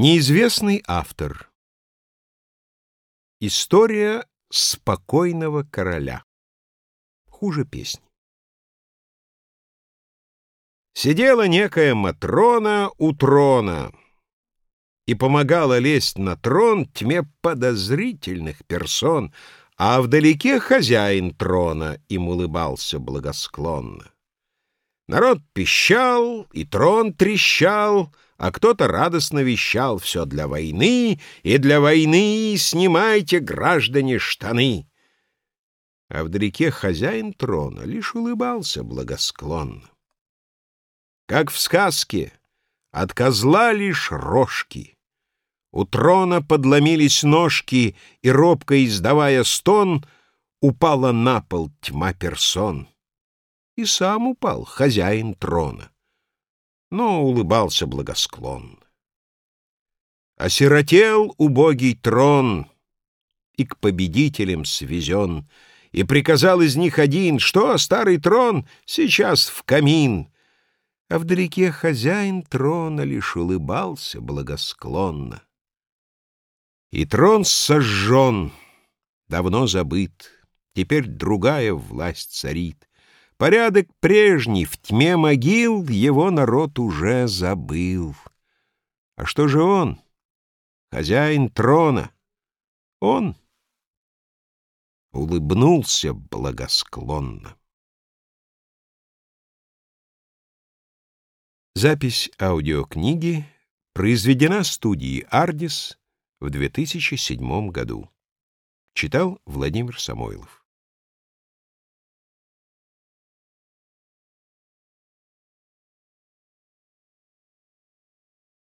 Неизвестный автор. История спокойного короля. Хуже песни. Сидела некая Матрона у трона и помогала лезть на трон тьме подозрительных персон, а вдалеке хозяин трона им улыбался благосклонно. Народ пищал, и трон трещал, а кто-то радостно вещал «Все для войны, и для войны снимайте, граждане, штаны!» А вдалеке хозяин трона лишь улыбался благосклонно. Как в сказке, от козла лишь рожки. У трона подломились ножки, и, робко издавая стон, упала на пол тьма персон и сам упал хозяин трона, но улыбался благосклонно. Осиротел убогий трон и к победителям свезен, и приказал из них один, что старый трон сейчас в камин, а вдалеке хозяин трона лишь улыбался благосклонно. И трон сожжен, давно забыт, теперь другая власть царит. Порядок прежний, в тьме могил его народ уже забыл. А что же он, хозяин трона? Он улыбнулся благосклонно. Запись аудиокниги произведена студией «Ардис» в 2007 году. Читал Владимир Самойлов.